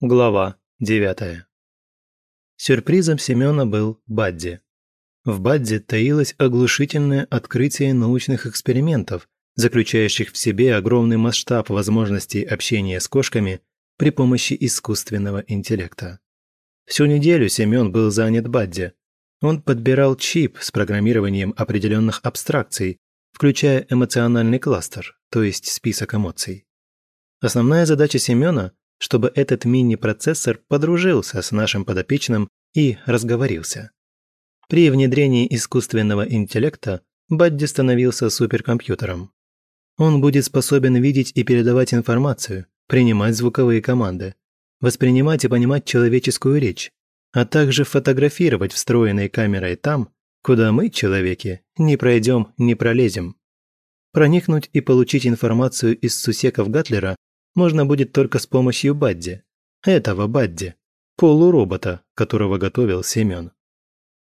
Глава 9. Сюрпризом Семёна был Бадди. В Бадди таилось оглушительное открытие научных экспериментов, заключающих в себе огромный масштаб возможностей общения с кошками при помощи искусственного интеллекта. Всю неделю Семён был занят Бадди. Он подбирал чип с программированием определенных абстракций, включая эмоциональный кластер, то есть список эмоций. Основная задача Семёна – чтобы этот мини-процессор подружился с нашим подопечным и разговорился. При внедрении искусственного интеллекта Бадди становился суперкомпьютером. Он будет способен видеть и передавать информацию, принимать звуковые команды, воспринимать и понимать человеческую речь, а также фотографировать встроенной камерой там, куда мы, человеки, не пройдем, не пролезем. Проникнуть и получить информацию из сусеков Гатлера можно будет только с помощью Бадди. Этого Бадди, полуробота, которого готовил Семен.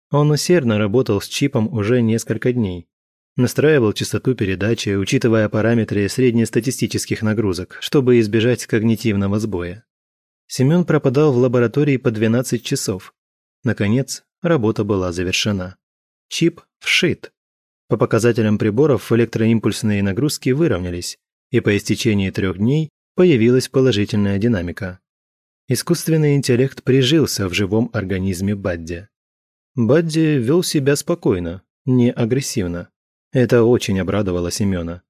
Он усердно работал с чипом уже несколько дней. Настраивал частоту передачи, учитывая параметры среднестатистических нагрузок, чтобы избежать когнитивного сбоя. Семен пропадал в лаборатории по 12 часов. Наконец, работа была завершена. Чип вшит. По показателям приборов электроимпульсные нагрузки выровнялись, и по истечении трех дней появилась положительная динамика. Искусственный интеллект прижился в живом организме Бадди. Бадди вел себя спокойно, не агрессивно. Это очень обрадовало Семена.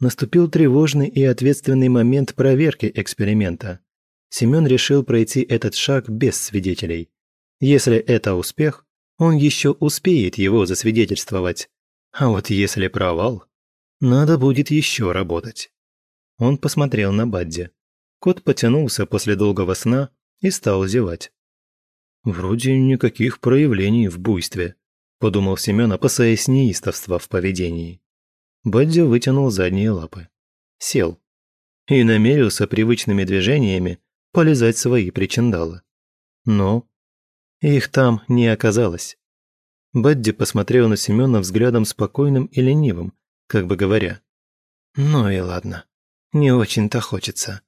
Наступил тревожный и ответственный момент проверки эксперимента. Семен решил пройти этот шаг без свидетелей. Если это успех, он еще успеет его засвидетельствовать. А вот если провал, надо будет еще работать. Он посмотрел на Бадди. Кот потянулся после долгого сна и стал зевать. «Вроде никаких проявлений в буйстве», – подумал Семен, опасаясь неистовства в поведении. Бадди вытянул задние лапы. Сел. И намерился привычными движениями полезать свои причиндалы. Но их там не оказалось. Бадди посмотрел на Семена взглядом спокойным и ленивым, как бы говоря. «Ну и ладно». Не очень-то хочется.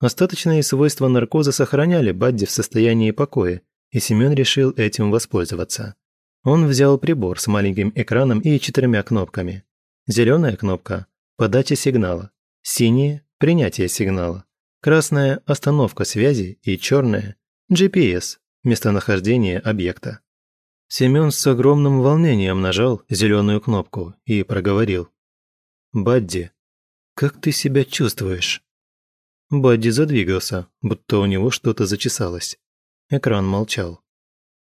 Остаточные свойства наркоза сохраняли Бадди в состоянии покоя, и Семен решил этим воспользоваться. Он взял прибор с маленьким экраном и четырьмя кнопками. Зеленая кнопка – подача сигнала, синяя – принятие сигнала, красная – остановка связи и черная – GPS – местонахождение объекта. Семен с огромным волнением нажал зеленую кнопку и проговорил. «Бадди, как ты себя чувствуешь?» Бадди задвигался, будто у него что-то зачесалось. Экран молчал.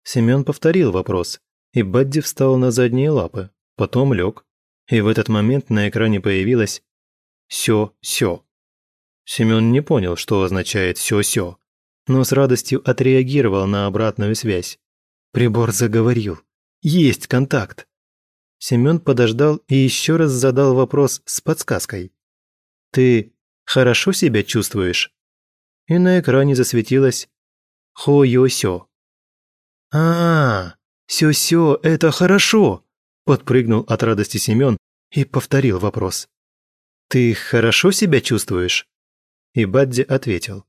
Семен повторил вопрос, и Бадди встал на задние лапы, потом лег, и в этот момент на экране появилось «сё-сё». Семен не понял, что означает «сё-сё», но с радостью отреагировал на обратную связь. Прибор заговорил. «Есть контакт!» Семен подождал и еще раз задал вопрос с подсказкой. Ты хорошо себя чувствуешь?» И на экране засветилось «Хо-йо-сё». «А, сё-сё, это хорошо!» Подпрыгнул от радости Семён и повторил вопрос. «Ты хорошо себя чувствуешь?» И Бадди ответил.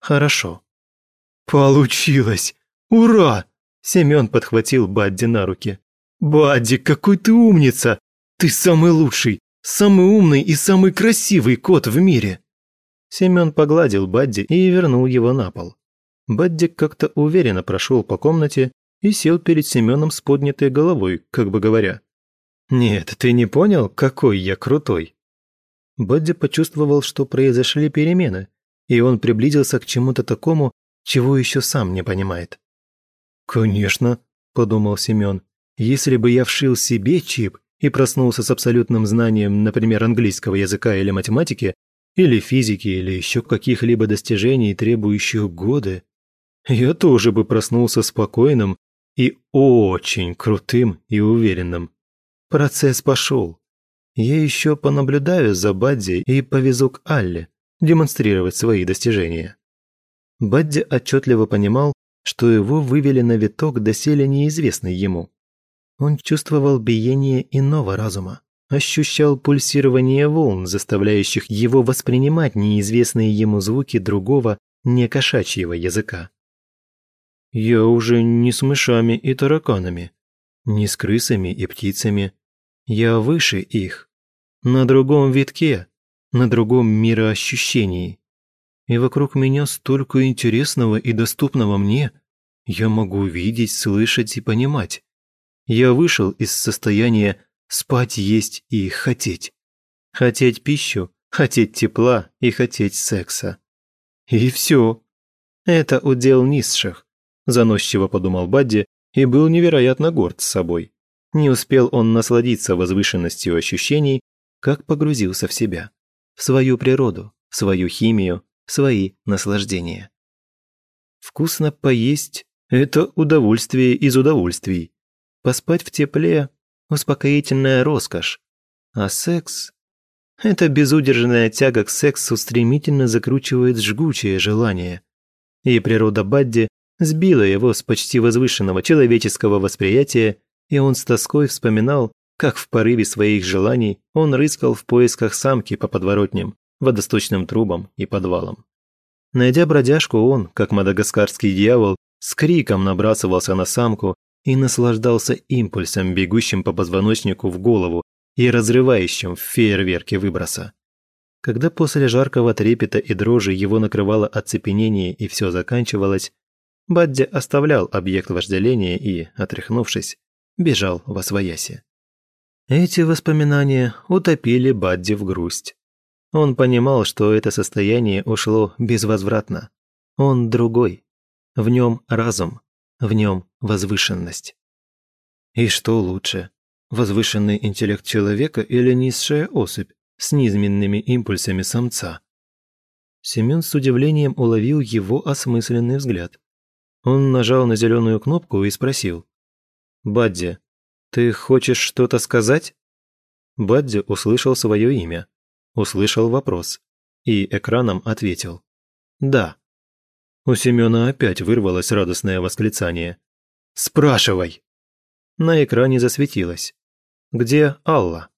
«Хорошо». «Получилось! Ура!» Семён подхватил Бадди на руки. «Бадди, какой ты умница! Ты самый лучший! Самый умный и самый красивый кот в мире!» Семен погладил Бадди и вернул его на пол. Бадди как-то уверенно прошел по комнате и сел перед Семеном с поднятой головой, как бы говоря. «Нет, ты не понял, какой я крутой?» Бадди почувствовал, что произошли перемены, и он приблизился к чему-то такому, чего еще сам не понимает. «Конечно», – подумал Семен, – «если бы я вшил себе чип, и проснулся с абсолютным знанием, например, английского языка или математики, или физики, или еще каких-либо достижений, требующих годы, я тоже бы проснулся спокойным и очень крутым и уверенным. Процесс пошел. Я еще понаблюдаю за Бадди и повезу к Алле демонстрировать свои достижения. Бадди отчетливо понимал, что его вывели на виток доселе неизвестный ему. Он чувствовал биение иного разума, ощущал пульсирование волн, заставляющих его воспринимать неизвестные ему звуки другого, не кошачьего языка. «Я уже не с мышами и тараканами, не с крысами и птицами. Я выше их, на другом витке, на другом мироощущении. И вокруг меня столько интересного и доступного мне, я могу видеть, слышать и понимать. Я вышел из состояния спать, есть и хотеть. Хотеть пищу, хотеть тепла и хотеть секса. И все. Это удел низших, заносчиво подумал Бадди и был невероятно горд с собой. Не успел он насладиться возвышенностью ощущений, как погрузился в себя, в свою природу, в свою химию, в свои наслаждения. Вкусно поесть – это удовольствие из удовольствий. Поспать в тепле – успокоительная роскошь. А секс эта безудержная тяга к сексу стремительно закручивает жгучее желание. И природа Бадди сбила его с почти возвышенного человеческого восприятия, и он с тоской вспоминал, как в порыве своих желаний он рыскал в поисках самки по подворотням, водосточным трубам и подвалам. Найдя бродяжку, он, как мадагаскарский дьявол, с криком набрасывался на самку и наслаждался импульсом, бегущим по позвоночнику в голову, и разрывающим в фейерверке выброса. Когда после жаркого трепета и дрожи его накрывало оцепенение и все заканчивалось, Бадди оставлял объект вожделения и, отряхнувшись, бежал во свояси. Эти воспоминания утопили Бадди в грусть. Он понимал, что это состояние ушло безвозвратно. Он другой. В нем разум, в нем возвышенность. И что лучше, возвышенный интеллект человека или низшая особь с низменными импульсами самца. Семен с удивлением уловил его осмысленный взгляд. Он нажал на зеленую кнопку и спросил. «Бадди, ты хочешь что-то сказать?» Бадди услышал свое имя, услышал вопрос и экраном ответил. «Да». У Семена опять вырвалось радостное восклицание. «Спрашивай!» На экране засветилось. «Где Алла?»